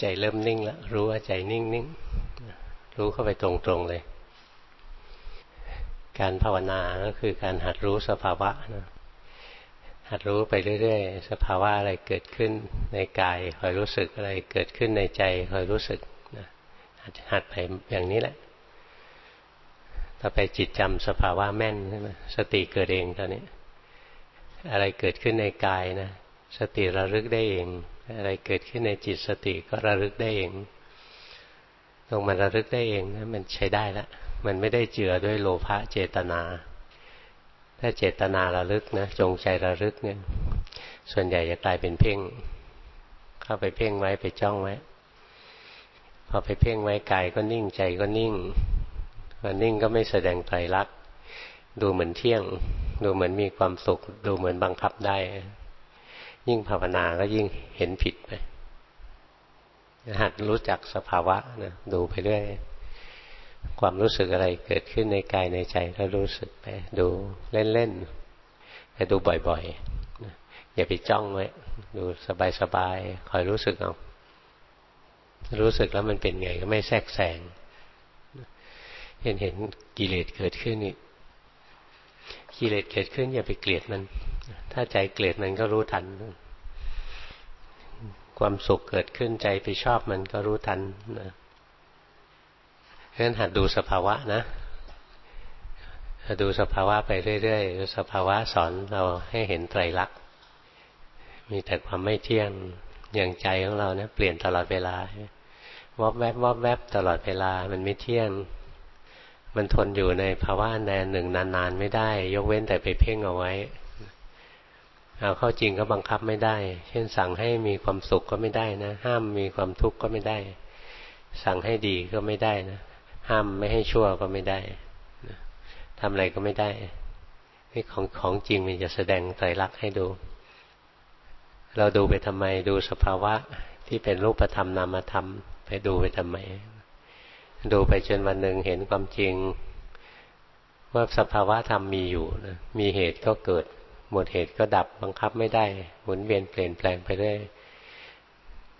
ใจเริ่มนิ่งแล้วรู้ว่าใจนิ่งนิ่งรู้เข้าไปตรงๆเลย การภาวนาก็คือการหัดรู้สภาวะนะหัดรู้ไปเรื่อยๆ สภาวะอะไรเกิดขึ้นในกายคอยรู้สึกอะไรเกิดขึ้นในใจคอยรู้สึกนะหัดไปอย่างนี้แหละ ต่อไปจิตจำสภาวะแม่นใช่ไหมสติเกิดเองตอนนี้ อะไรเกิดขึ้นในกายนะ สติระลึกได้เอง อะไรเกิดขึ้นในจิตสติก็ระลึกได้เองตรงมันระลึกได้เองนะมันใช้ได้ล้วมันไม่ได้เจือด้วยโลภะเจตนา ถ้าเจตนาระลึกนะจงใจระลึกเนี่ย ส่วนใหญ่จะกลายเป็นเพ่ง เข้าไปเพ่งไว้ไปจ้องไว้พอไปเพ่งไว้กายก็นิ่งใจก็นิ่งพอนิ่งก็ไม่แสดงไตรลักษณ์ดูเหมือนเที่ยง ดูเหมือนมีความสุข ดูเหมือนบังคับได้ ยิ่งภาวนาก็ยิ่งเห็นผิดไปหัดรู้จักสภาวะนะดูไปเรื่อยความรู้สึกอะไรเกิดขึ้นในกายในใจก็รู้สึกไป ดูเล่นๆแต่ดูบ่อยๆอย่าไปจ้องไว้ดูสบายๆคอยรู้สึกเอารู้สึกแล้วมันเป็นไงก็ไม่แทรกแซงเห็นเห็นกิเลสเกิดขึ้นนี่ กิเลสเกิดขึ้นอย่าไปเกลียดมัน ถ้าใจเกลียดมันก็รู้ทัน ความสุขเกิดขึ้นใจไปชอบมันก็รู้ทันนะเพราะฉะนั้นหัดดูสภาวะนะดูสภาวะไปเรื่อยๆสภาวะสอนเราให้เห็นไตรลักษณ์มีแต่ความไม่เที่ยงอย่างใจของเราเนี่ยเปลี่ยนตลอดเวลาวอบแวบวอบแวบตลอดเวลามันไม่เที่ยง มันทนอยู่ในภาวะแนนหนึ่งนานๆไม่ได้ ยกเว้นแต่ไปเพ่งเอาไว้เอาเข้าจริงก็บังคับไม่ได้ เช่นสั่งให้มีความสุขก็ไม่ได้นะ ห้ามมีความทุกข์ก็ไม่ได้ สั่งให้ดีก็ไม่ได้นะ ห้ามไม่ให้ชั่วก็ไม่ได้ทำอะไรก็ไม่ได้นี่ของของจริงมันจะแสดงไตรลักษณ์ให้ดู เราดูไปทำไม ดูสภาวะที่เป็นรูปธรรมนามธรรม ไปดูไปทำไม ดูไปจนวันหนึ่งเห็นความจริง ว่าสภาวะธรรมมีอยู่นะมีเหตุก็เกิด หมดเหตุก็ดับบังคับไม่ได้ หมุนเวียนเปลี่ยนแปลงไปเรื่อย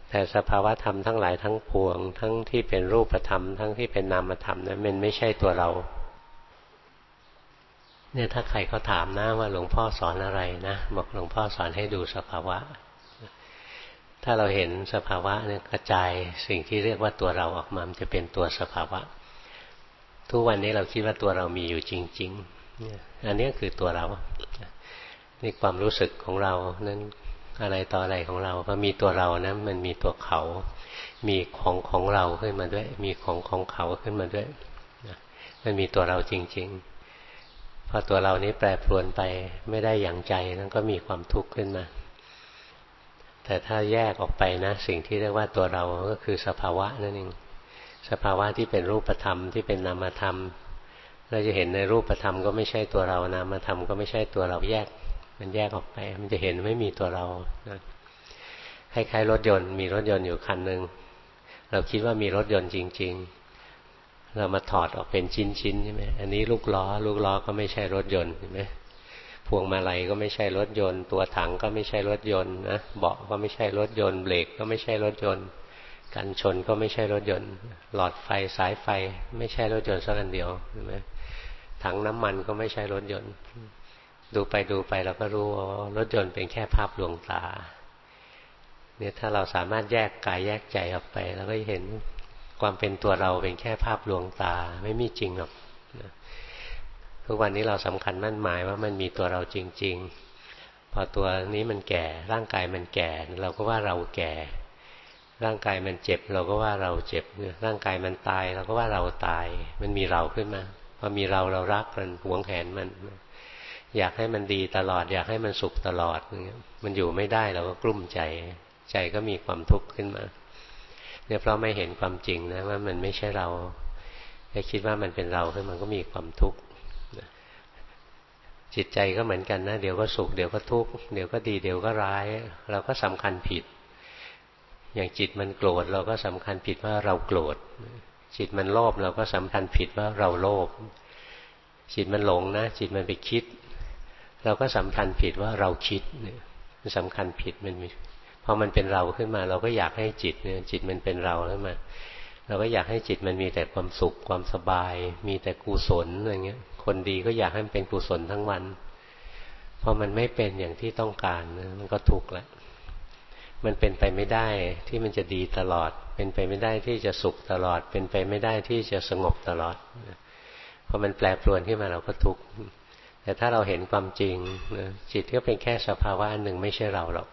แต่สภาวะธรรมทั้งหลายทั้งปวง ทั้งที่เป็นรูปธรรม ทั้งที่เป็นนามธรรมนะมันไม่ใช่ตัวเรา เนี่ยถ้าใครเขาถามนะว่าหลวงพ่อสอนอะไรนะบอกหลวงพ่อสอนให้ดูสภาวะ ถ้าเราเห็นสภาวะเนี่ยกระจายสิ่งที่เรียกว่าตัวเราออกมามันจะเป็นตัวสภาวะ ทุกวันนี้เราคิดว่าตัวเรามีอยู่จริงๆอันนี้คือตัวเรานี่ความรู้สึกของเรานั้นอะไรต่ออะไรของเราพอมีตัวเรานะมันมีตัวเขา มีของของเราขึ้นมาด้วย มีของของเขาขึ้นมาด้วยมันมีตัวเราจริง ๆ พอตัวเรานี้แปรปรวนไปไม่ได้อย่างใจนั้นก็มีความทุกข์ขึ้นมา แต่ถ้าแยกออกไปนะ สิ่งที่เรียกว่าตัวเราก็คือสภาวะนั่นเองสภาวะที่เป็นรูปธรรมที่เป็นนามธรรม เราจะเห็นในรูปธรรมก็ไม่ใช่ตัวเรานามธรรมก็ไม่ใช่ตัวเราแยก มันแยกออกไป มันจะเห็นไม่มีตัวเราคล้ายๆรถยนต์ มีรถยนต์อยู่คันหนึ่งเราคิดว่ามีรถยนต์จริง ๆ เรามาถอดออกเป็นชิ้นๆใช่ไหมอันนี้ลูกล้อ ลูกล้อก็ไม่ใช่รถยนต์ใช่ไหม พวงมาลัยก็ไม่ใช่รถยนต์ ตัวถังก็ไม่ใช่รถยนต์นะเบาะก็ไม่ใช่รถยนต์เบรกก็ไม่ใช่รถยนต์ กันชนก็ไม่ใช่รถยนต์ หลอดไฟสายไฟ ไม่ใช่รถยนต์สักอันเดียวใช่ไหมถังน้ำมันก็ไม่ใช่รถยนต์ ดูไปดูไปเราก็รู้ว่ารถยนต์เป็นแค่ภาพลวงตาเนี่ยถ้าเราสามารถแยกกายแยกใจออกไปเราก็เห็นความเป็นตัวเราเป็นแค่ภาพลวงตาไม่มีจริงหรอก ทุกวันนี้เราสำคัญมั่นหมายว่ามันมีตัวเราจริง ๆ พอตัวนี้มันแก่ ร่างกายมันแก่ เราก็ว่าเราแก่ ร่างกายมันเจ็บ เราก็ว่าเราเจ็บ ร่างกายมันตาย เราก็ว่าเราตาย มันมีเราขึ้นมาพอมีเราเรารักมันหวงแหนมัน อยากให้มันดีตลอด อยากให้มันสุขตลอดมันอยู่ไม่ได้เราก็กลุ้มใจ ใจก็มีความทุกข์ขึ้นมาเนี่ยเพราะไม่เห็นความจริงนะว่ามันไม่ใช่เราแค่คิดว่ามันเป็นเราขึ้นมันก็มีความทุกข์ จิตใจก็เหมือนกันนะ เดี๋ยวก็สุข เดี๋ยวก็ทุกข์ เดี๋ยวก็ดี เดี๋ยวก็ร้าย เราก็สำคัญผิด อย่างจิตมันโกรธเราก็สำคัญผิดว่าเราโกรธ จิตมันโลภเราก็สำคัญผิดว่าเราโลภ จิตมันหลงนะ จิตมันไปคิด เราก็สำคัญผิดว่าเราคิดเนี่ยมันสำคัญผิดมันพอพอมันเป็นเราขึ้นมา เราก็อยากให้จิตเนี่ยจิตมันเป็นเราขึ้นมา เราก็อยากให้จิตมันมีแต่ความสุขความสบาย มีแต่กุศลอะไรเงี้ย คนดีก็อยากให้มันเป็นกุศลทั้งวันพอมันไม่เป็นอย่างที่ต้องการมันก็ทุกข์ละมันเป็นไปไม่ได้ที่มันจะดีตลอด เป็นไปไม่ได้ที่จะสุขตลอด เป็นไปไม่ได้ที่จะสงบตลอดพอมันแปรปรวนขึ้นมาเราก็ทุกข์แต่ถ้าเราเห็นความจริงจิตก็เป็นแค่สภาวะหนึ่งไม่ใช่เราหรอก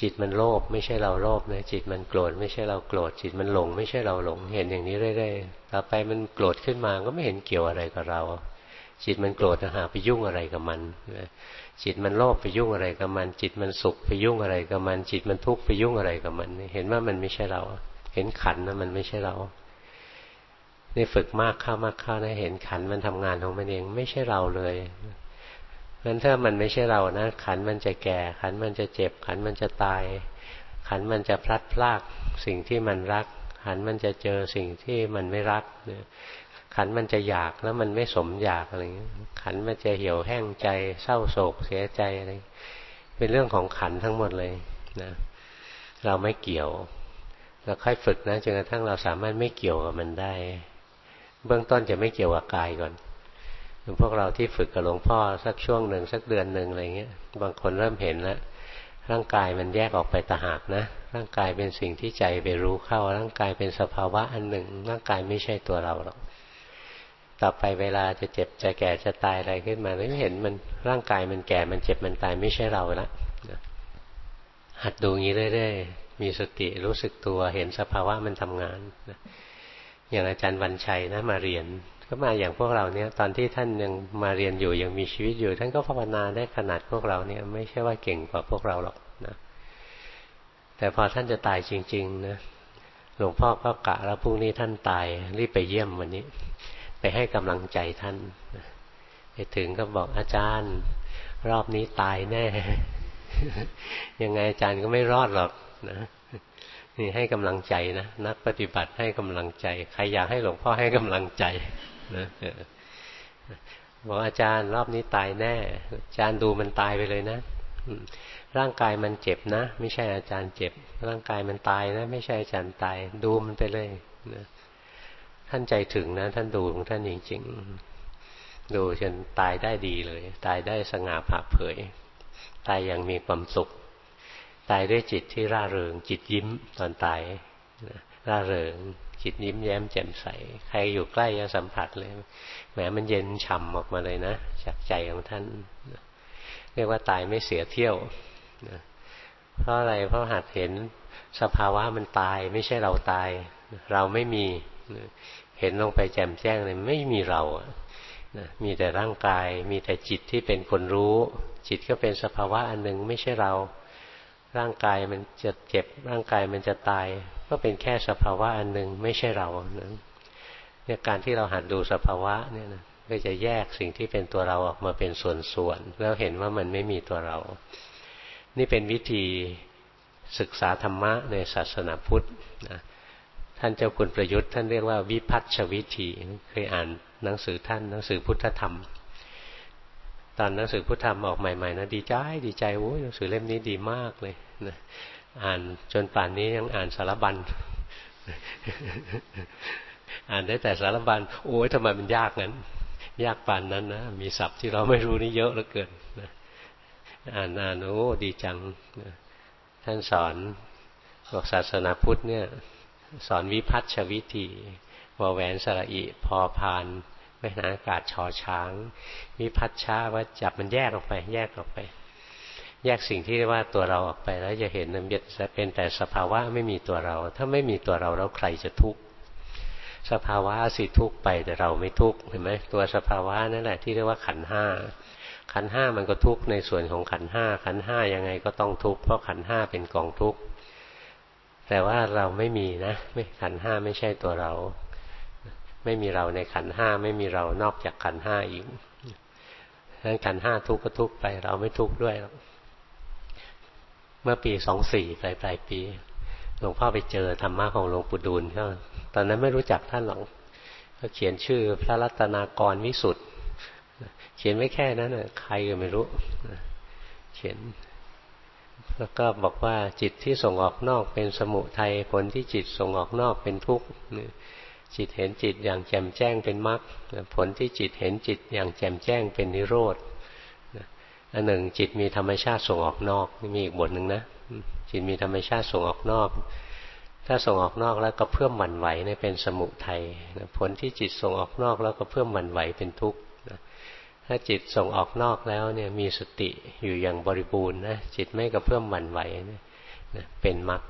จิตมันโลภไม่ใช่เราโลภนะจิตมันโกรธไม่ใช่เราโกรธจิตมันหลง ไม่ใช่เราหลง เห็นอย่างนี้เรื่อยๆต่อไปมันโกรธขึ้นมาก็ไม่เห็นเกี่ยวอะไรกับเรา จิตมันโกรธหาไปยุ่งอะไรกับมันจิตมันโลภไปยุ่งอะไรกับมัน จิตมันสุขไปยุ่งอะไรกับมัน จิตมันทุกข์ไปยุ่งอะไรกับมัน เห็นว่ามันไม่ใช่เรา เห็นขันนะมันไม่ใช่เรานี่ฝึกมากเข้ามากเข้านะเห็นขันมันทำงานของมันเองไม่ใช่เราเลยงั้นถ้ามันไม่ใช่เรานะขันมันจะแก่ ขันมันจะเจ็บ ขันมันจะตาย ขันมันจะพลัดพรากสิ่งที่มันรัก ขันมันจะเจอสิ่งที่มันไม่รัก ขันมันจะอยากแล้วมันไม่สมอยากอะไรเงี้ยขันมันจะเหี่ยวแห้งใจ เศร้าโศกเสียใจอะไร เป็นเรื่องของขันทั้งหมดเลยนะเราไม่เกี่ยว เราค่อยฝึกนะจนกระทั่งเราสามารถไม่เกี่ยวกับมันได้ เบื้องต้นจะไม่เกี่ยวกับกายก่อนพวกเราที่ฝึกกับหลวงพ่อสักช่วงหนึ่งสักเดือนหนึ่งอะไรเงี้ย บางคนเริ่มเห็นแล้วร่างกายมันแยกออกไปตาหากนะ ร่างกายเป็นสิ่งที่ใจไปรู้เข้า ร่างกายเป็นสภาวะอันหนึ่ง ร่างกายไม่ใช่ตัวเราหรอก ต่อไปเวลาจะเจ็บจะแก่จะตายอะไรขึ้นมาไม่เห็นมันร่างกายมันแก่มันเจ็บมันตายไม่ใช่เราละหัดดูงี้เรื่อยๆมีสติรู้สึกตัวเห็นสภาวะมันทำงานอย่างอาจารย์วันชัยนะมาเรียนก็มาอย่างพวกเราเนี่ย ตอนที่ท่านยังมาเรียนอยู่ยังมีชีวิตอยู่ ท่านก็ภาวนาได้ขนาดพวกเราเนี่ย ไม่ใช่ว่าเก่งกว่าพวกเราหรอกนะแต่พอท่านจะตายจริง ๆ นะหลวงพ่อก็กะแล้วพรุ่งนี้ท่านตายรีบไปเยี่ยมวันนี้ ไปให้กำลังใจท่านไปถึงก็บอกอาจารย์ รอบนี้ตายแน่ ยังไงอาจารย์ก็ไม่รอดหรอกนะนี่ให้กำลังใจนะนักปฏิบัติให้กำลังใจ ใครอยากให้หลวงพ่อให้กำลังใจนะบอกอาจารย์ รอบนี้ตายแน่ อาจารย์ดูมันตายไปเลยนะร่างกายมันเจ็บนะ ไม่ใช่อาจารย์เจ็บ ร่างกายมันตายนะ ไม่ใช่อาจารย์ตาย ดูมันไปเลยนะ ท่านใจถึงนะ ท่านดูของท่านจริงๆ ดูจนตายได้ดีเลย ตายได้สง่าผ่าเผย ตายอย่างมีความสุข ตายด้วยจิตที่ร่าเริง จิตยิ้มตอนตายร่าเริง จิตยิ้มแย้มแจ่มใส ใครอยู่ใกล้จะสัมผัสเลยแหมมันเย็นฉ่ำออกมาเลยนะจากใจของท่านเรียกว่าตายไม่เสียเที่ยวเพราะอะไรเพราะหัดเห็นสภาวะมันตายไม่ใช่เราตาย เราไม่มี เห็นลงไปแจ่มแจ้งเลยไม่มีเรามีแต่ร่างกาย มีแต่จิตที่เป็นคนรู้ จิตก็เป็นสภาวะอันหนึ่งไม่ใช่เรา ร่างกายมันจะเจ็บ ร่างกายมันจะตาย ก็เป็นแค่สภาวะอันหนึ่งไม่ใช่เราเนี่ยการที่เราหัดดูสภาวะเนี่ยนะก็จะแยกสิ่งที่เป็นตัวเราออกมาเป็นส่วนๆแล้วเห็นว่ามันไม่มีตัวเรา นี่เป็นวิธีศึกษาธรรมะในศาสนาพุทธนะ ท่านเจ้าคุณประยุทธ์ท่านเรียกว่าวิพัฒชวิธีเคยอ่านหนังสือท่านหนังสือพุทธธรรม ตอนหนังสือพุทธธรรมออกใหม่ๆนะดีใจดีใจโอ้ยหนังสือเล่มนี้ดีมากเลยนะอ่านจนป่านนี้ยังอ่านสารบัญอ่านได้แต่สารบัญโอ้ยทำไมมันยากงั้น ยากป่านนั้นนะมีศัพท์ที่เราไม่รู้นี่เยอะเหลือเกินอ่านอ่านโอ้ดีจังท่านสอนบอกศาสนาพุทธเนี่ย สอนวิพัฒชวิธีวแหวนสระอิพอพานไม่นาอากาศชอช้าง วิพัฒชาว่าจับมันแยกออกไป แยกออกไป แยกสิ่งที่เรียกว่าตัวเราออกไปแล้วจะเห็นมันจะเป็นแต่สภาวะไม่มีตัวเรา ถ้าไม่มีตัวเราแล้วใครจะทุกข์สภาวะสิทุกข์ไปแต่เราไม่ทุกข์เห็นไหมตัวสภาวะนั่นแหละที่เรียกว่าขันห้าขันห้ามันก็ทุกข์ในส่วนของขันห้าขันห้ายังไงก็ต้องทุกข์เพราะขันห้าเป็นกองทุกข์ แต่ว่าเราไม่มีนะไม่ขันห้าไม่ใช่ตัวเรา ไม่มีเราในขันห้าไม่มีเรานอกจากขันห้าอีกดังนั้นขันห้าทุกข์ก็ทุกข์ไป เราไม่ทุกข์ด้วยหรอกเมื่อปีสองสี่ปลายปลายปีหลวงพ่อไปเจอธรรมะของหลวงปู่ดูลเขาตอนนั้นไม่รู้จักท่านหรอกเขาเขียนชื่อพระรัตนากรวิสุทธ์เขียนไว้แค่นั้นใครก็ไม่รู้ เขียน แล้วก็บอกว่าจิตที่ส่งออกนอกเป็นสมุทัยผลที่จิตส่งออกนอกเป็นทุกข์จิตเห็นจิตอย่างแจ่มแจ้งเป็นมรรคผลที่จิตเห็นจิตอย่างแจ่มแจ้งเป็นนิโรธอันหนึ่งจิตมีธรรมชาติส่งออกนอกมีอีกบทหนึ่งนะจิตมีธรรมชาติส่งออกนอก ถ้าส่งออกนอกแล้วก็เพิ่มหวั่นไหวเนี่ยเป็นสมุทัยผลที่จิตส่งออกนอกแล้วก็เพิ่มหวั่นไหวเป็นทุกข์ ถ้าจิตส่งออกนอกแล้วเนี่ยมีสติอยู่อย่างบริบูรณ์นะจิตไม่กระเพื่อมหวั่นไหวนะเป็นมรรค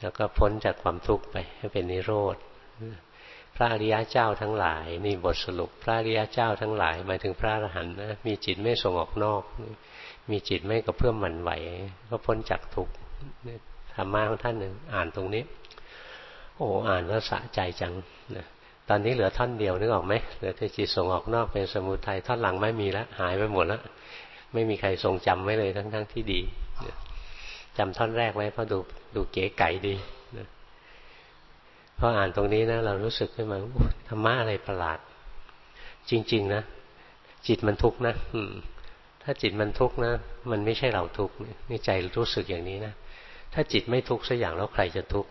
แล้วก็พ้นจากความทุกข์ไปให้เป็นนิโรธพระอริยะเจ้าทั้งหลายนี่บทสรุป พระอริยะเจ้าทั้งหลายหมายถึงพระอรหันต์นะมีจิตไม่ส่งออกนอก มีจิตไม่กระเพื่อมหวั่นไหว ก็พ้นจากทุกข์ธรรมะของท่านหนึ่งอ่านตรงนี้ โอ้อ่านแล้วสะใจจังนะ ตอนนี้เหลือท่อนเดียวนึกออกไหมเหลือแต่จิตส่งออกนอกเป็นสมุทัยท่อนหลังไม่มีแล้วหายไปหมดแล้วไม่มีใครทรงจำไว้เลยทั้งๆทที่ดีจำท่อนแรกไว้เพราะดูดูเก๋ไก๋ดีพออ่านตรงนี้นะ เรารู้สึกขึ้นมาธรรมะอะไรประหลาด จริง ๆ นะจิตมันทุกข์นะถ้าจิตมันทุกข์นะมันไม่ใช่เราทุกข์นี่ใจรู้สึกอย่างนี้นะถ้าจิตไม่ทุกข์สักอย่างแล้วใครจะทุกข์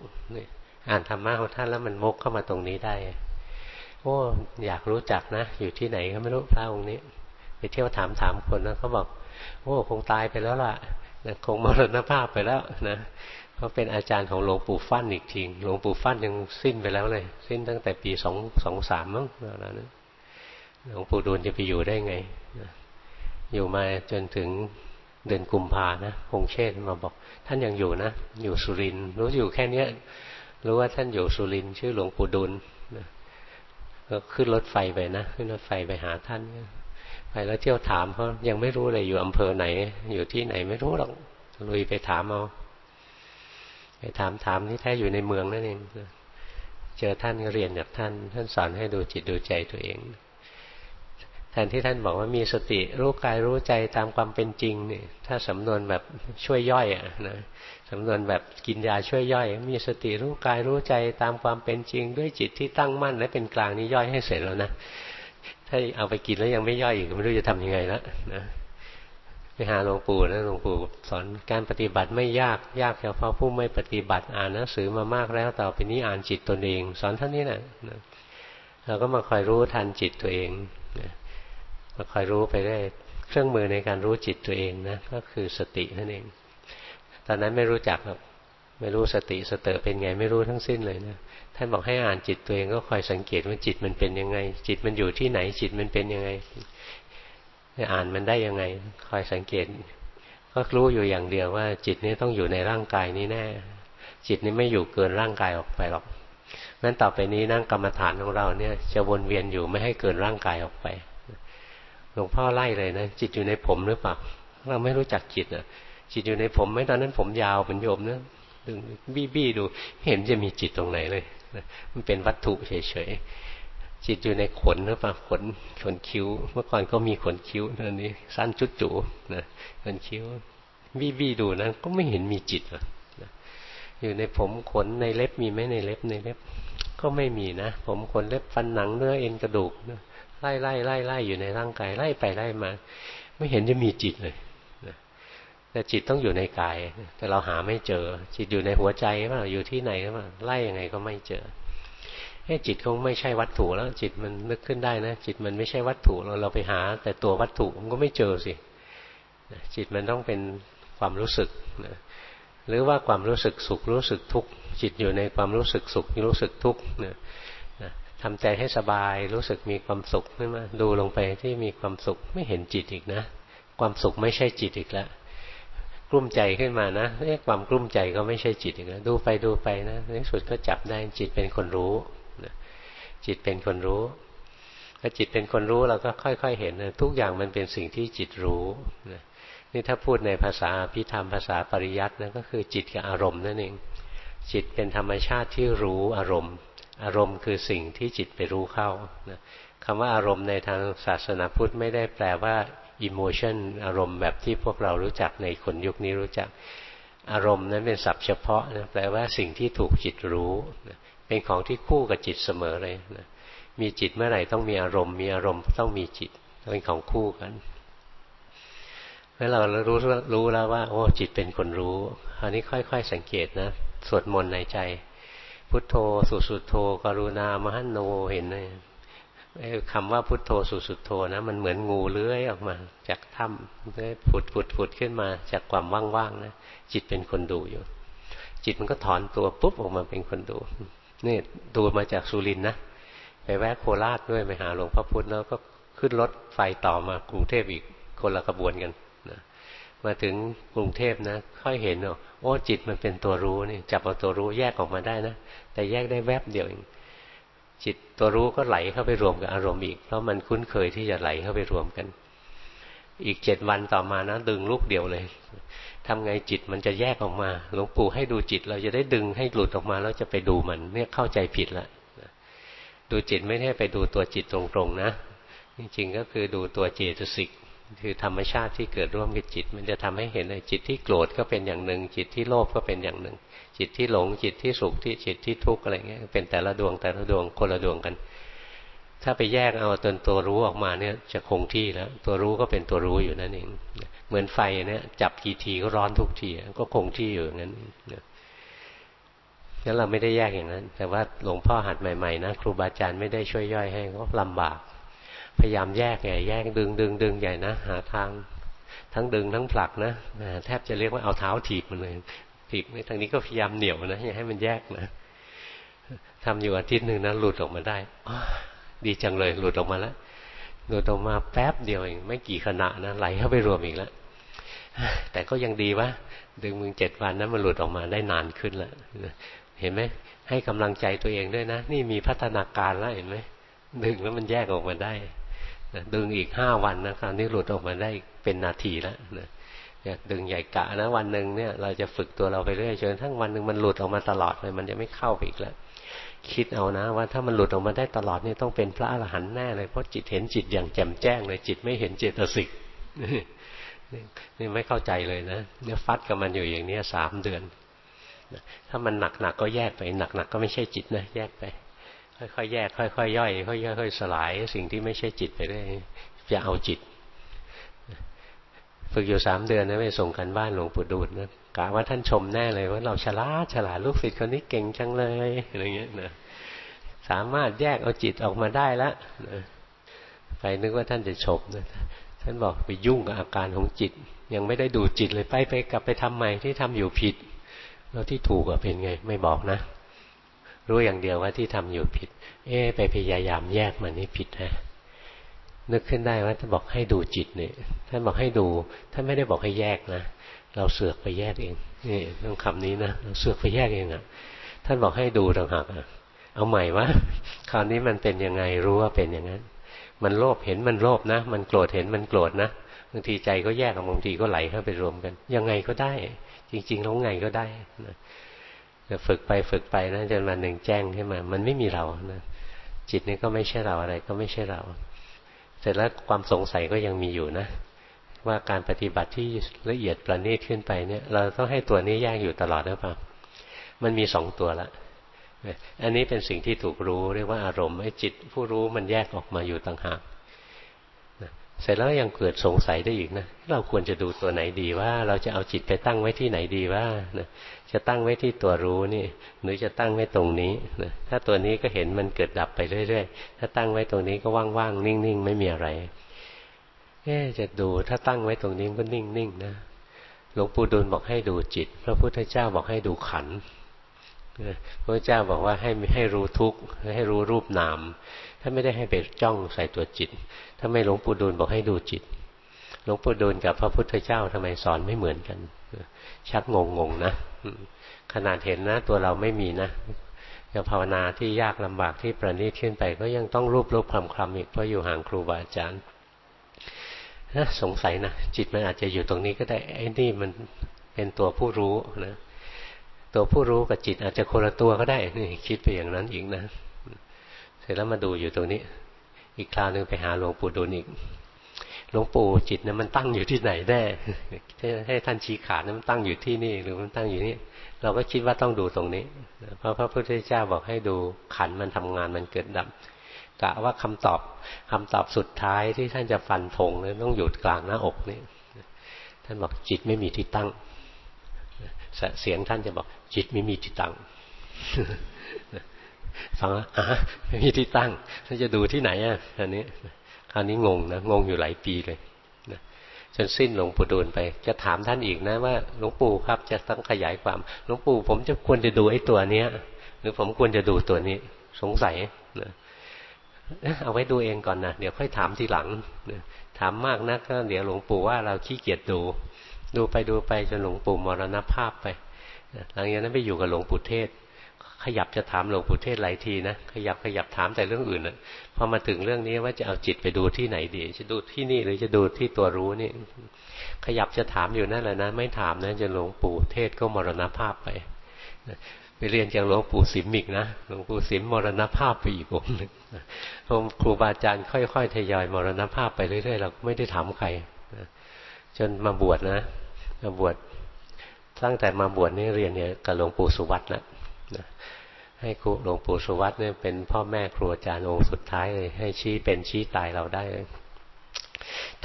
อ่านธรรมะของท่านแล้วมันวกเข้ามาตรงนี้ได้ โอ้อยากรู้จักนะ อยู่ที่ไหนก็ไม่รู้พระองค์นี้ ไปเที่ยวถามถามคนนะเขาบอก โอ้คงตายไปแล้วล่ะคงมรณภาพไปแล้วนะเขาเป็นอาจารย์ของหลวงปู่ฟั่นอีกทีหลวงปู่ฟั่นยังสิ้นไปแล้วเลย สิ้นตั้งแต่ปีสองสองสามมั้งแล้วนะหลวงปู่ดูลจะไปอยู่ได้ไงอยู่มาจนถึงเดือนกุมภานะคงเชษมาบอก ท่านยังอยู่นะ อยู่สุรินรู้อยู่แค่เนี้ยรู้ว่าท่านอยู่สุรินชื่อหลวงปู่ดุล ก็ขึ้นรถไฟไปนะขึ้นรถไฟไปหาท่านไปแล้วเที่ยวถามเขายังไม่รู้เลยอยู่อำเภอไหน อยู่ที่ไหนไม่รู้หรอกลุยไปถามเอาไปถามถามที่แท้อยู่ในเมืองนั่นเองเจอท่านก็เรียนจากท่าน ท่านสอนให้ดูจิตดูใจตัวเอง ทนที่ท่านบอกว่ามีสติรู้กายรู้ใจตามความเป็นจริงเนี่ยถ้าสำนวนแบบช่วยย่อยอะนะสำนวนแบบกินยาช่วยย่อย มีสติรู้กายรู้ใจตามความเป็นจริง ด้วยจิตที่ตั้งมั่นและเป็นกลางนี้ย่อยให้เสร็จแล้วนะถ้าเอาไปกินแล้วยังไม่ย่อยอีกไม่รู้จะทํำยังไงล้วนะไปหาหลวงปู่นะหลวงปู่สอนการปฏิบัติไม่ยากยากเฉพาะผู้ไม่ปฏิบัติอ่านหนังสือมามากแล้วต่อไปนี้อ่านจิตตนเอง สอนท่านนี้แหละเราก็มาคอยรู้ทันจิตตัวเอง มาคอยรู้ไปได้เครื่องมือในการรู้จิตตัวเองนะก็คือสตินั่นเอง ตอนนั้นไม่รู้จักหรอกไม่รู้สติสเตอเป็นไงไม่รู้ทั้งสิ้นเลยนะท่านบอกให้อ่านจิตตัวเองก็คอยสังเกตว่าจิตมันเป็นยังไง จิตมันอยู่ที่ไหนจิตมันเป็นยังไงอ่านมันได้ยังไง คอยสังเกต ก็รู้อยู่อย่างเดียวว่า จิตนี้ต้องอยู่ในร่างกายนี้แน่ จิตนี้ไม่อยู่เกินร่างกายออกไปหรอกนั้นต่อไปนี้นั่งกรรมฐานของเราเนี่ย จะวนเวียนอยู่ไม่ให้เกินร่างกายออกไป หลวงพ่อไล่เลยนะ จิตอยู่ในผมหรือเปล่าเราไม่รู้จักจิตอะ จิตอยู่ในผมไหมตอนนั้นผมยาวเป็นโยมนะดึงบี้บี้ดูเห็นจะมีจิตตรงไหนเลยมันเป็นวัตถุเฉยๆจิตอยู่ในขนหรือเปล่าขนขนคิ้ว เมื่อก่อนก็มีขนคิ้วนันนี่สั้นจุดจูนะขนคิ้วบี้บี้ดูนะก็ไม่เห็นมีจิตนะอยู่ในผมขนในเล็บมีไหมในเล็บในเล็บ ก็ไม่มีนะ ผมขนเล็บฟันหนังเนื้อเอ็นกระดูกนะ ไล่ไล่ไล่ไล่อยู่ในร่างกายไล่ไปไล่มา ไม่เห็นจะมีจิตเลยแต่จิตต้องอยู่ในกาย แต่เราหาไม่เจอ จิตอยู่ในหัวใจว่าอยู่ที่ไหนว่าไล่ยังไงก็ไม่เจอเฮ้จิตคงไม่ใช่วัตถุแล้ว จิตมันนึกขึ้นได้นะจิตมันไม่ใช่วัตถุเราเราไปหา แต่ตัววัตถุมันก็ไม่เจอสิจิตมันต้องเป็นความรู้สึกนะหรือว่าความรู้สึกสุขรู้สึกทุกข์จิตอยู่ในความรู้สึกสุขรู้สึกทุกข์นะ ทำใจให้สบายรู้สึกมีความสุขขึ้นมาดูลงไปที่มีความสุขไม่เห็นจิตอีกนะ ความสุขไม่ใช่จิตอีกแล้วกลุ้มใจขึ้นมานะเอ๊ะความกลุ้มใจก็ไม่ใช่จิตอีกแล้วดูไปดูไปนะในสุดก็จับได้จิตเป็นคนรู้นะจิตเป็นคนรู้ถ้าจิตเป็นคนรู้เราก็ค่อย ๆ เห็นนะทุกอย่างมันเป็นสิ่งที่จิตรู้นะนี่ถ้าพูดในภาษาพิธรรมภาษาปริยัตินะก็คือจิตกับอารมณ์นั่นเองจิตเป็นธรรมชาติที่รู้อารมณ์ อารมณ์คือสิ่งที่จิตไปรู้เข้านะคำว่าอารมณ์ในทางศาสนาพุทธไม่ได้แปลว่าอิโมชันอารมณ์แบบที่พวกเรารู้จักในคนยุคนี้รู้จัก อารมณ์นั้นเป็นศัพท์เฉพาะนะแปลว่าสิ่งที่ถูกจิตรู้นะเป็นของที่คู่กับจิตเสมอเลยนะมีจิตเมื่อไหร่ต้องมีอารมณ์ มีอารมณ์ต้องมีจิตเป็นของคู่กันเมื่อเรารู้รู้แล้วว่า โอ้จิตเป็นคนรู้คราวนี้ค่อย ๆ สังเกตนะสวดมนต์ในใจ พุทโธสุสุโธ กรุณามหันโนเห็นไหมคำว่าพุทโธสุสุโธนะ มันเหมือนงูเลื้อยออกมา จากถ้ำเลื้อยผุดผุดผุดขึ้นมา จากความว่างๆนะจิตเป็นคนดูอยู่ จิตมันก็ถอนตัวปุ๊บออกมาเป็นคนดูนี่ดูมาจากสุรินนะไปแวะโคราชด้วยไปหาหลวงพ่อพุธแล้วก็ขึ้นรถไฟต่อมากรุงเทพอีกคนละกระบวนกัน มาถึงกรุงเทพนะ ค่อยเห็นโอ้จิตมันเป็นตัวรู้นี่จับเอาตัวรู้แยกออกมาได้นะ แต่แยกได้แวบเดียวเองจิตตัวรู้ก็ไหลเข้าไปรวมกับอารมณ์อีก เพราะมันคุ้นเคยที่จะไหลเข้าไปรวมกัน อีกเจ็ดวันต่อมานะดึงลูกเดียวเลยทำไงจิตมันจะแยกออกมาหลวงปู่ให้ดูจิต เราจะได้ดึงให้หลุดออกมาแล้วจะไปดูมันเนี่ยเข้าใจผิดละดูจิตไม่ได้ไปดูตัวจิตตรงๆนะจริงๆก็คือดูตัวเจตสิก คือธรรมชาติที่เกิดร่วมกับจิต มันจะทำให้เห็นเลยจิตที่โกรธก็เป็นอย่างหนึ่ง จิตที่โลภก็เป็นอย่างหนึ่ง จิตที่หลง จิตที่สุขที่จิตที่ทุกข์อะไรเงี้ยเป็นแต่ละดวงแต่ละดวงคนละดวงกัน ถ้าไปแยกเอาตนตัวรู้ออกมาเนี่ยจะคงที่แล้ว ตัวรู้ก็เป็นตัวรู้อยู่นั่นเองเหมือนไฟเนี่ยจับกี่ทีก็ร้อนทุกทีก็คงที่อยู่อย่างนั้นงั้นเราไม่ได้แยกอย่างนั้น แต่ว่าหลวงพ่อหัดใหม่ๆนะครูบาอาจารย์ไม่ได้ช่วยย่อยให้ก็ลำบาก พยายามแยกไงแยกดึงดึงดึงใหญ่นะหาทาง ทั้งดึงทั้งผลักนะแทบจะเรียกว่าเอาเท้าถีบมันเลยถีบในทางนี้ก็พยายามเหนียวนะอย่าให้มันแยกนะทำอยู่อาทิตย์หนึ่งนะหลุดออกมาได้ดีจังเลย หลุดออกมาแล้วหลุดออกมาแป๊บเดียวเองไม่กี่ขณะนะไหลเข้าไปรวมอีกแล้วแต่ก็ยังดีว่าดึงมึงเจ็ดวันนะมันหลุดออกมาได้นานขึ้นแล้วเห็นไหมให้กำลังใจตัวเองด้วยนะ นี่มีพัฒนาการแล้วเห็นไหมดึงแล้วมันแยกออกมาได้ ดึงอีกห้าวันนะคราวนี้หลุดออกมาได้เป็นนาทีแล้วนะดึงใหญ่กะนะวันหนึ่งเนี่ย เราจะฝึกตัวเราไปเรื่อยจนทั้งวันหนึ่งมันหลุดออกมาตลอดเลย มันจะไม่เข้าไปอีกแล้วคิดเอานะ ว่าถ้ามันหลุดออกมาได้ตลอดนี่ต้องเป็นพระอรหันต์แน่เลยเพราะจิตเห็นจิตอย่างแจ่มแจ้งเลยจิตไม่เห็นเจตสิกนี่ไม่เข้าใจเลยนะเนี่ยฟัดกับมันอยู่อย่างนี้สามเดือนถ้ามันหนักๆกก็แยกไปหนักๆกก็ไม่ใช่จิตนะแยกไป ค่อยๆแยก ค่อยๆย่อยค่อยๆสลาย สิ่งที่ไม่ใช่จิตไปได้จะเอาจิต ฝึกอยู่สามเดือนนะไปส่งกันบ้านหลวงปู่ดูลนะกะว่าท่านชมแน่เลยว่าเราฉลาดฉลาดลูกศิษย์คนนี้เก่งจังเลยอะไรเงี้ยนะสามารถแยกเอาจิตออกมาได้แล้วนะไปนึกว่าท่านจะชมนะท่านบอกไปยุ่งกับอาการของจิต ยังไม่ได้ดูจิตเลยไปไปกลับไปทำใหม่ที่ทำอยู่ผิด แล้วที่ถูกเป็นไง ไม่บอกนะ รู้อย่างเดียวว่าที่ทำอยู่ผิด เอ๊ไปพยายามแยกมันนี่ผิดฮะนึกขึ้นได้ว่าท่านบอกให้ดูจิตเนี่ยท่านบอกให้ดูท่านไม่ได้บอกให้แยกนะเราเสือกไปแยกเองนี่ต้องคำนี้นะเราเสือกไปแยกเองอะ ท่านบอกให้ดูต่างหากอะเอาใหม่ว่าคราวนี้มันเป็นยังไงรู้ว่าเป็นอย่างนั้น มันโลภเห็นมันโลภนะ มันโกรธเห็นมันโกรธนะบางทีใจก็แยกบางทีก็ไหลเข้าไปรวมกัน ยังไงก็ได้ จริงๆแล้วไงก็ได้นะ ฝึกไปฝึกไปนะจนวันหนึ่งแจ้งขึ้นมา มันไม่มีเรานะจิตนี้ก็ไม่ใช่เราอะไรก็ไม่ใช่เรา เสร็จแล้วความสงสัยก็ยังมีอยู่นะ ว่าการปฏิบัติที่ละเอียดประณีตขึ้นไปเนี่ย เราต้องให้ตัวนี้แยกอยู่ตลอดหรือเปล่ามันมีสองตัวละอันนี้เป็นสิ่งที่ถูกรู้เรียกว่าอารมณ์ไอ้จิตผู้รู้มันแยกออกมาอยู่ต่างหาก เสร็จแล้วยังเกิดสงสัยได้อีกนะเราควรจะดูตัวไหนดีว่า เราจะเอาจิตไปตั้งไว้ที่ไหนดีว่านะจะตั้งไว้ที่ตัวรู้นี่ หรือจะตั้งไว้ตรงนี้นะถ้าตัวนี้ก็เห็นมันเกิดดับไปเรื่อยๆถ้าตั้งไว้ตรงนี้ก็ว่างๆนิ่งๆ ไม่มีอะไรเอ๊จะดูถ้าตั้งไว้ตรงนี้ก็นิ่งๆนะหลวงปู่ดูลบอกให้ดูจิต พระพุทธเจ้าบอกให้ดูขันพระเจ้าบอกว่าให้ให้รู้ทุกข์ให้รู้รูปนามท่านไม่ได้ให้ไปจ้องใส่ตัวจิตทำไม่หลวงปู่ดูลบอกให้ดูจิต หลวงปู่ดูลกับพระพุทธเจ้าทำไมสอนไม่เหมือนกัน ชักงงงนะ ขนาดเห็นนะ ตัวเราไม่มีนะจะภาวนาที่ยากลำบากที่ประณีตขึ้นไป ก็ยังต้องรูปรูปคลำคลำอีกเพราะอยู่ห่างครูบาอาจารย์นะสงสัยนะจิตมันอาจจะอยู่ตรงนี้ก็ได้ไอ้นี่มันเป็นตัวผู้รู้นะ ตัวผู้รู้กับจิตอาจจะคนละตัวก็ได้นี่คิดไปอย่างนั้นอีกนะ ร็จแล้วมาดูอยู่ตรงนี้ อีกคราวหนึ่งไปหาหลวงปู่ดูลอีกหลวงปู่จิตนะมันตั้งอยู่ที่ไหนแน่ให้ท่านชี้ขาดนะมันตั้งอยู่ที่นี่ หรือมันตั้งอยู่นี่เราก็คิดว่าต้องดูตรงนี้เพราะพระพุทธเจ้าบอกให้ดูขันมันทำงานมันเกิดดับกะว่าคำตอบคำตอบสุดท้ายที่ท่านจะฟันธงเลยต้องหยุดกลางหน้าอกนี่ท่านบอกจิตไม่มีที่ตั้งเสียงท่านจะบอกจิตไม่มีที่ตั้ง ฟังอะไม่มีที่ตั้งท่านจะดูที่ไหนอะอันนี้คราวนี้งงนะงงอยู่หลายปีเลยนะจนสิ้นหลวงปู่ดูลไป จะถามท่านอีกนะว่าหลวงปู่ครับจะต้องขยายความหลวงปู่ผมจะควรจะดูไอ้ตัวเนี้ย หรือผมควรจะดูตัวนี้ สงสัยนะเอาไว้ดูเองก่อนนะเดี๋ยวค่อยถามทีหลังถามมากนะก็เดี๋ยวหลวงปู่ว่าเราขี้เกียจดู ดูไปดูไปจนหลวงปู่มรณภาพไปหลังจากนั้นไปอยู่กับหลวงปู่เทศ ขยับจะถามหลวงปู่เทศหลายทีนะขยับขยับถามแต่เรื่องอื่นนะพอมาถึงเรื่องนี้ว่าจะเอาจิตไปดูที่ไหนดี จะดูที่นี่หรือจะดูที่ตัวรู้นี่ ขยับจะถามอยู่นั่นแหละนะ ไม่ถามนะจนหลวงปู่เทศก็มรณภาพไปไปเรียนจากหลวงปู่สิมอีกนะหลวงปู่สิมมรณภาพไปอีกองหนึ่งครูบาอาจารย์ค่อยๆทยอยมรณภาพไปเรื่อยๆเราไม่ได้ถามใครจนมาบวชนะมาบวชตั้งแต่มาบวชนี่เรียนเนี่ยกับหลวงปู่สุวัตนะ ให้ครูหลวงปู่สุวัตเนี่ยเป็นพ่อแม่ครูอาจารย์องค์สุดท้ายเลยให้ชี้เป็นชี้ตายเราได้เลย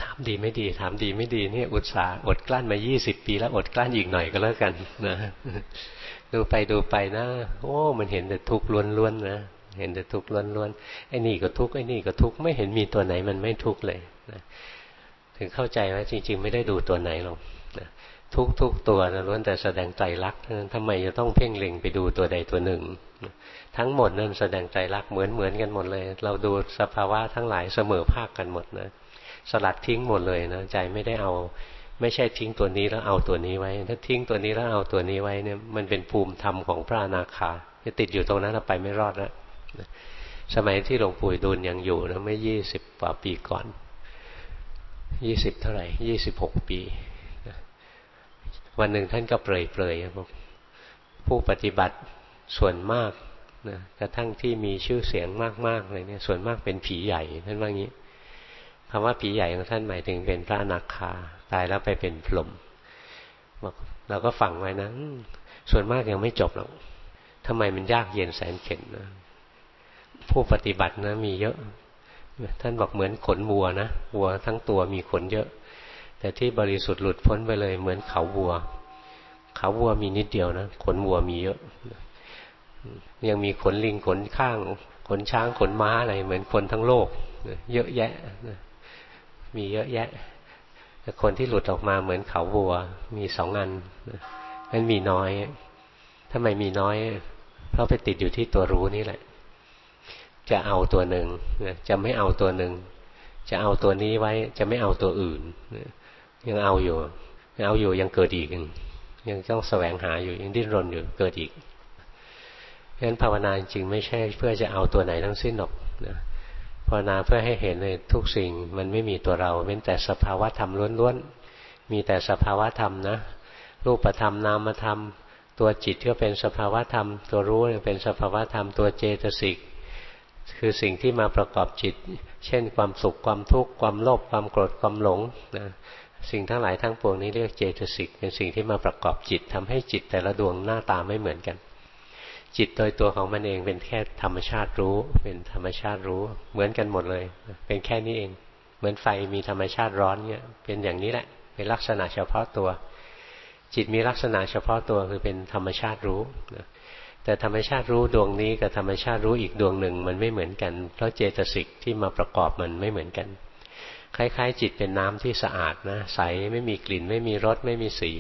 ถามดีไม่ดี ถามดีไม่ดีนี่อุตส่าห์อดกลั้นมายี่สิบปีแล้วอดกลั้นอีกหน่อยก็แล้วกันนะดูไปดูไปนะ โอ้ มันเห็นแต่ทุกข์ล้วนๆนะเห็นแต่ทุกข์ล้วนๆไอ้นี่ก็ทุกข์ไอ้นี่ก็ทุกข์ไม่เห็นมีตัวไหนมันไม่ทุกข์เลยนะถึงเข้าใจว่าจริง ๆ ไม่ได้ดูตัวไหนหรอกนะ ทุกทุกตัวนะล้วนแต่แสดงใจรักนั้นทำไมจะต้องเพ่งเล็งไปดูตัวใดตัวหนึ่ง ทั้งหมดนั้นแสดงใจรักเหมือนเหมือนกันหมดเลย เราดูสภาวะทั้งหลายเสมอภาคกันหมดนะสลัดทิ้งหมดเลยนะใจไม่ได้เอา ไม่ใช่ทิ้งตัวนี้แล้วเอาตัวนี้ไว้ ถ้าทิ้งตัวนี้แล้วเอาตัวนี้ไว้เนี่ยมันเป็นภูมิธรรมของพระอนาคาจะติดอยู่ตรงนั้นเราไปไม่รอดแล้วสมัยที่หลวงปู่ดูลยังอยู่นะไม่ยี่สิบกว่าปีก่อนยี่สิบเท่าไหร่ยี่สิบหกปี วันหนึ่งท่านก็เปรยเปรยบอกผู้ปฏิบัติส่วนมากนะกระทั่งที่มีชื่อเสียงมากๆเลยเนี่ย ส่วนมากเป็นผีใหญ่ท่านว่างี้คำว่าผีใหญ่ของท่านหมายถึงเป็นพระอนาคาตายแล้วไปเป็นพรหมบอกเราก็ฟังไว้นะส่วนมากยังไม่จบหรอกทำไมมันยากเย็นแสนเข็ญนะผู้ปฏิบัตินะ มีเยอะ ท่านบอกเหมือนขนวัวนะวัวทั้งตัวมีขนเยอะ แต่ที่บริสุทธิ์หลุดพ้นไปเลยเหมือนเขาวัว เขาวัวมีนิดเดียวนะขนวัวมีเยอะ ยังมีขนลิงขนข้าง ขนช้างขนม้าอะไรเหมือนคนทั้งโลกเยอะแยะมีเยอะแยะแต่คนที่หลุดออกมาเหมือนเขาวัว มีสองอันมันมีน้อยทำไมมีน้อย เพราะไปติดอยู่ที่ตัวรู้นี่แหละ จะเอาตัวหนึ่งจะไม่เอาตัวหนึ่ง จะเอาตัวนี้ไว้ จะไม่เอาตัวอื่น ยังเอาอยู่ยังเอาอยู่ยังเกิดอีกยังต้องแสวงหาอยู่ยังดิ้นรนอยู่เกิดอีกเพราะฉะนั้นภาวนาจริงไม่ใช่ เพื่อจะเอาตัวไหนทั้งสิ้นหรอกนะภาวนาเพื่อให้เห็นเลยทุกสิ่งมันไม่มีตัวเราเป็นแต่สภาวะธรรมล้วนๆมีแต่สภาวะธรรมนะรูปธรรมนามธรรม ตัวจิตก็เป็นสภาวะธรรม ตัวรู้เป็นสภาวะธรรมตัวเจตสิกคือสิ่งที่มาประกอบจิต เช่นความสุขความทุกข์ความโลภความโกรธความหลงนะ สิ่งทั้งหลายทั้งปวงนี้เรียกเจตสิกเป็นสิ่งที่มาประกอบจิตทำให้จิตแต่ละดวงหน้าตาไม่เหมือนกัน จิตโดยตัวของมันเองเป็นแค่ธรรมชาติรู้ เป็นธรรมชาติรู้ เหมือนกันหมดเลย เป็นแค่นี้เอง เหมือนไฟมีธรรมชาติร้อนเนี่ยเป็นอย่างนี้แหละเป็นลักษณะเฉพาะตัว จิตมีลักษณะเฉพาะตัวคือเป็นธรรมชาติรู้แต่ธรรมชาติรู้ดวงนี้กับธรรมชาติรู้อีกดวงหนึ่งมันไม่เหมือนกัน เพราะเจตสิกที่มาประกอบมันไม่เหมือนกัน คล้าย ๆ จิตเป็นน้ำที่สะอาดนะใสไม่มีกลิ่น ไม่มีรสไม่มีสี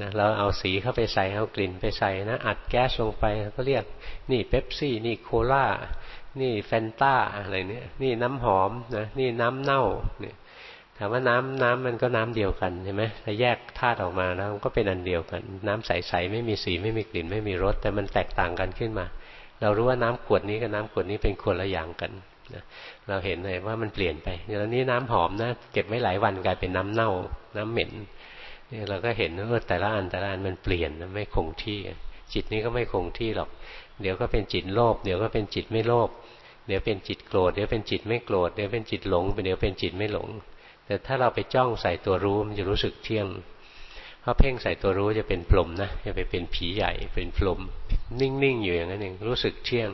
นะเราเอาสีเข้าไปใส่เอากลิ่นไปใส่นะอัดแก๊สลงไปก็เรียกนี่เป๊ปซี่ นี่โคลานี่แฟนต้าอะไรเนี่ยนี่น้ำหอมนะนี่น้ำเน่าเนี่ยถามว่าน้ำน้ำมันก็น้ำเดียวกันใช่ไหมถ้าแยกธาตุออกมาแล้วมันก็เป็นอันเดียวกัน น้ำใสๆไม่มีสีไม่มีกลิ่น ไม่มีรสแต่มันแตกต่างกันขึ้นมา เรารู้ว่าน้ำขวดนี้กับน้ำขวดนี้เป็นคนละอย่างกัน เราเห็นเลยว่ามันเปลี่ยนไปอย่างนี้น้ำหอมนะเก็บไว้หลายวันกลายเป็นน้ำเน่า น้ำเหม็นนี่เราก็เห็นว่าแต่ละอันแต่ละอันมันเปลี่ยนไม่คงที่ จิตนี้ก็ไม่คงที่หรอก เดี๋ยวก็เป็นจิตโลภเดี๋ยวก็เป็นจิตไม่โลภเดี๋ยวเป็นจิตโกรธเดี๋ยวเป็นจิตไม่โกรธเดี๋ยวเป็นจิตหลงเดี๋ยวเป็นจิตไม่หลง แต่ถ้าเราไปจ้องใส่ตัวรู้มันจะรู้สึกเที่ยงเพราะเพ่งใส่ตัวรู้จะเป็นพรมนะจะไปเป็นผีใหญ่เป็นพรมนิ่งๆอยู่อย่างนั้นเองรู้สึกเที่ยง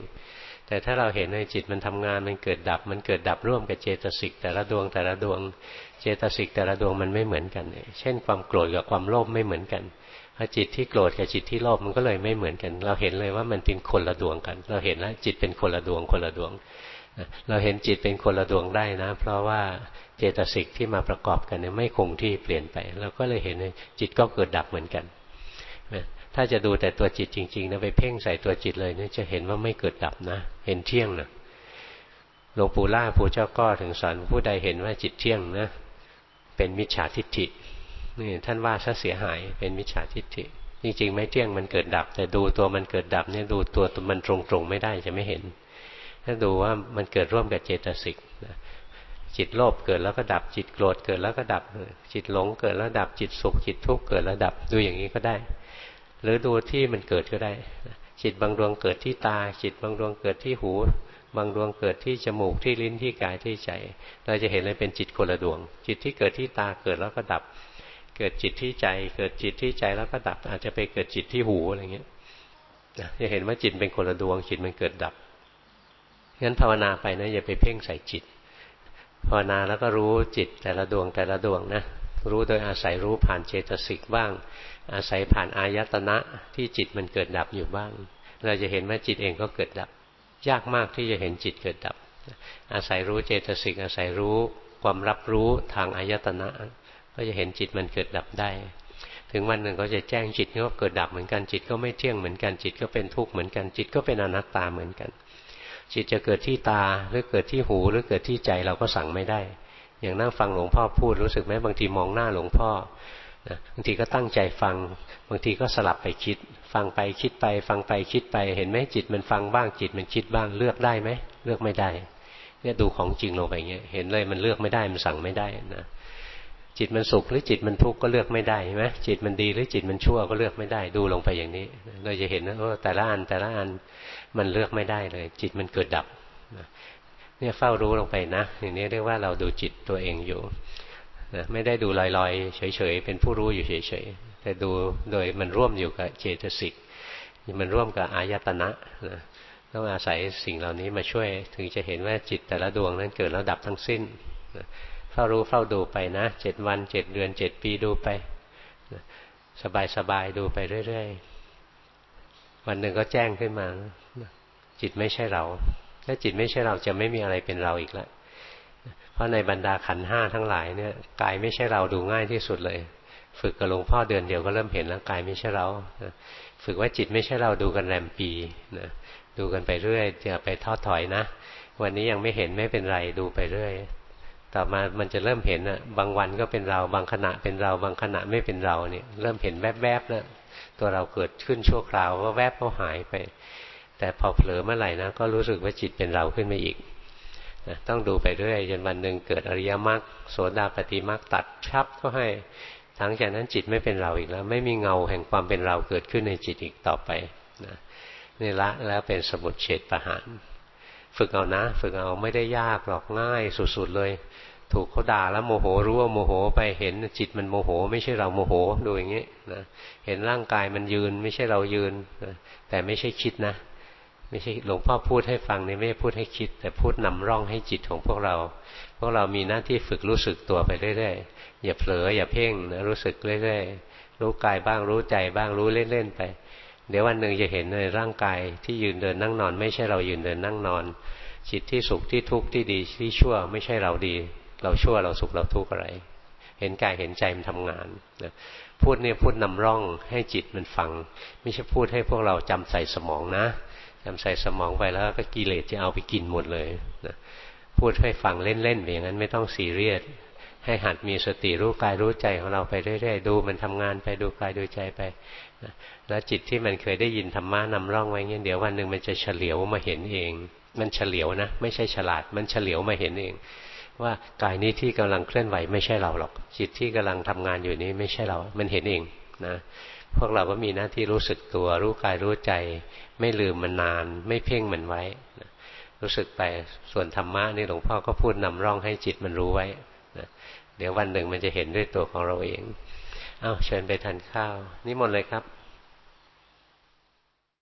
แต่ถ้าเราเห็นในจิตมันทำงานมันเกิดดับ มันเกิดดับร่วมกับเจตสิกแต่ละดวงแต่ละดวง เจตสิกแต่ละดวงมันไม่เหมือนกัน เช่นความโกรธกับความโลภไม่เหมือนกันพอจิตที่โกรธกับจิตที่โลภมันก็เลยไม่เหมือนกัน เราเห็นเลยว่ามันเป็นคนละดวงกัน เราเห็นแล้วจิตเป็นคนละดวงคนละดวง เราเห็นจิตเป็นคนละดวงได้นะ เพราะว่าเจตสิกที่มาประกอบกันเนี่ยไม่คงที่เปลี่ยนไป เราก็เลยเห็นจิตก็เกิดดับเหมือนกัน ถ้าจะดูแต่ตัวจิตจริงๆนะไปเพ่งใส่ตัวจิตเลยเนี่ยจะเห็นว่าไม่เกิดดับนะ เห็นเที่ยงนะหลวงปู่ล่าปู่เจ้าก็ถึงสอนผู้ใดเห็นว่าจิตเที่ยงนะเป็นมิจฉาทิฏฐินี่ท่านว่าซะเสียหายเป็นมิจฉาทิฏฐิจริงๆไม่เที่ยงมันเกิดดับ แต่ดูตัวมันเกิดดับเนี่ยดูตัวมันตรงๆไม่ได้จะไม่เห็น ถ้าดูว่ามันเกิดร่วมกับเจตสิกจิตโลภเกิดแล้วก็ดับจิตโกรธเกิดแล้วก็ดับจิตหลงเกิดแล้วดับจิตสุขจิตทุกข์เกิดแล้วดับ ดูอย่างนี้ก็ได้ หรือดูที่มันเกิดก็ได้ จิตบางดวงเกิดที่ตา จิตบางดวงเกิดที่หู บางดวงเกิดที่จมูกที่ลิ้นที่กายที่ใจ เราจะเห็นเลยเป็นจิตคนละดวง จิตที่เกิดที่ตาเกิดแล้วก็ดับ เกิดจิตที่ใจ เกิดจิตที่ใจแล้วก็ดับ อาจจะไปเกิดจิตที่หูอะไรเงี้ยจะเห็นว่าจิตเป็นคนละดวง จิตมันเกิดดับงั้นภาวนาไปนะอย่าไปเพ่งใส่จิต ภาวนาแล้วก็รู้จิตแต่ละดวงแต่ละดวงนะ รู้โดยอาศัยรู้ผ่านเจตสิกบ้าง อาศัยผ่านอายตนะที่จิตมันเกิดดับอยู่บ้าง เราจะเห็นว่าจิตเองก็เกิดดับ ยากมากที่จะเห็นจิตเกิดดับ อาศัยรู้เจตสิกอาศัยรู้ความรับรู้ทางอายตนะ ก็จะเห็นจิตมันเกิดดับได้ ถึงวันหนึ่งก็จะแจ้งจิตก็เกิดดับเหมือนกันจิตก็ไม่เที่ยงเหมือนกันจิตก็เป็นทุกข์เหมือนกันจิตก็เป็นอนัตตาเหมือนกัน จิตจะเกิดที่ตาหรือเกิดที่หูหรือเกิดที่ใจเราก็สั่งไม่ได้ อย่างนั่งฟังหลวงพ่อพูดรู้สึกไหมบางทีมองหน้าหลวงพ่นะบางทีก็ตั้งใจฟัง บางทีก็สลับไปคิด ฟังไปคิดไป ฟังไปคิดไป เห็นไหมจิตมันฟังบ้างจิตมันคิดบ้างเลือกได้ไหมเลือกไม่ได้เนี่ยดูของจริงลงไปเงี้ยเห็นเลยมันเลือกไม่ได้มันสั่งไม่ได้นะจิตมันสุขหรือจิตมันทุกข์ก็เลือกไม่ได้ใช่ไหมจิตมันดีหรือจิตมันชั่วก็เลือกไม่ได้ดูลงไปอย่างนี้ เราจะเห็นนะว่าแต่ละอันแต่ละอันมันเลือกไม่ได้เลย จิตมันเกิดดับ เนี่ยเฝ้ารู้ลงไปนะอย่างนี้เรียกว่าเราดูจิตตัวเองอยู่นะไม่ได้ดูลอยๆ เฉยๆ เป็นผู้รู้อยู่เฉยๆ แต่ดูโดยมันร่วมอยู่กับเจตสิก มันร่วมกับอายตนะนะต้องอาศัยสิ่งเหล่านี้มาช่วย ถึงจะเห็นว่าจิตแต่ละดวงนั้นเกิดแล้วดับทั้งสิ้นนะเฝ้ารู้เฝ้าดูไปนะเจ็ดวันเจ็ดเดือนเจ็ดปีดูไปสบายๆ ดูไปเรื่อยๆ วันหนึ่งก็แจ้งขึ้นมา จิตไม่ใช่เรา ถ้าจิตไม่ใช่เราจะไม่มีอะไรเป็นเราอีกแล้วเพราะในบรรดาขันห้าทั้งหลายเนี่ยกายไม่ใช่เราดูง่ายที่สุดเลย ฝึกกับหลวงพ่อเดือนเดียวก็เริ่มเห็นแล้วกายไม่ใช่เราฝึกว่าจิตไม่ใช่เราดูกันแรมปีนะดูกันไปเรื่อยจะไปทอดถอยนะ วันนี้ยังไม่เห็นไม่เป็นไรดูไปเรื่อย ต่อมามันจะเริ่มเห็นอะบางวันก็เป็นเรา บางขณะเป็นเรา บางขณะไม่เป็นเราเนี่ย เริ่มเห็นแวบๆแล้วตัวเราเกิดขึ้นชั่วคราวว่าแวบก็หายไป แต่พอเผลอเมื่อไหร่นะก็รู้สึกว่าจิตเป็นเราขึ้นมาอีกนะต้องดูไปเรื่อยจนวันหนึ่งเกิดอริยมรรคโสดาปฏิมรรคตัดชับก็ให้หลังจากนั้นจิตไม่เป็นเราอีกแล้ว ไม่มีเงาแห่งความเป็นเราเกิดขึ้นในจิตอีกต่อไปนะนี่ละแล้วเป็นสมุดเฉดประหารฝึกเอานะ ฝึกเอาไม่ได้ยากหรอกง่ายสุดๆเลย ถูกเขาด่าแล้วโมโหรู้ว่าโมโหไปเห็นจิตมันโมโห ไม่ใช่เราโมโหดูอย่างนี้นะเห็นร่างกายมันยืน ไม่ใช่เรายืนนะแต่ไม่ใช่คิดนะ ไม่ใช่หลวงพ่อพูดให้ฟังนี่ไม่พูดให้คิด แต่พูดนำร่องให้จิตของพวกเรา พวกเรามีหน้าที่ฝึกรู้สึกตัวไปเรื่อยๆอย่าเผลออย่าเพ่งนะรู้สึกเรื่อยๆรู้กายบ้างรู้ใจบ้างรู้เล่นๆไป เดี๋ยววันหนึ่งจะเห็นในร่างกายที่ยืนเดินนั่งนอน ไม่ใช่เรายืนเดินนั่งนอน จิตที่สุขที่ทุกข์ที่ดีที่ชั่ว ไม่ใช่เราดี เราชั่วเราสุขเราทุกข์อะไร เห็นกายเห็นใจมันทำงานนะพูดเนี่ยพูดนำร่องให้จิตมันฟัง ไม่ใช่พูดให้พวกเราจำใส่สมองนะ จำใส่สมองไปแล้วก็กิเลสจะเอาไปกินหมดเลยนะพูดให้ฟังเล่นๆอย่างนั้นไม่ต้องซีเรียสให้หัดมีสติรู้กายรู้ใจของเราไปเรื่อยๆดูมันทำงานไปดูกายดูใจไปนะแล้วจิตที่มันเคยได้ยินธรรมะนำร่องไว้เงี้ยเดี๋ยววันหนึ่งมันจะเฉลียวมาเห็นเอง มันเฉลียวนะ ไม่ใช่ฉลาด มันเฉลียวมาเห็นเอง ว่ากายนี้ที่กำลังเคลื่อนไหวไม่ใช่เราหรอก จิตที่กำลังทำงานอยู่นี้ไม่ใช่เรา มันเห็นเองนะ พวกเราก็มีหน้าที่รู้สึกตัว รู้กายรู้ใจ ไม่ลืมมันนาน ไม่เพ่งมันไว้รู้สึกไปส่วนธรรมะนี่หลวงพ่อก็พูดนำร่องให้จิตมันรู้ไว้เดี๋ยววันหนึ่งมันจะเห็นด้วยตัวของเราเองเอาเชิญไปทานข้าว นี่หมดเลยครับ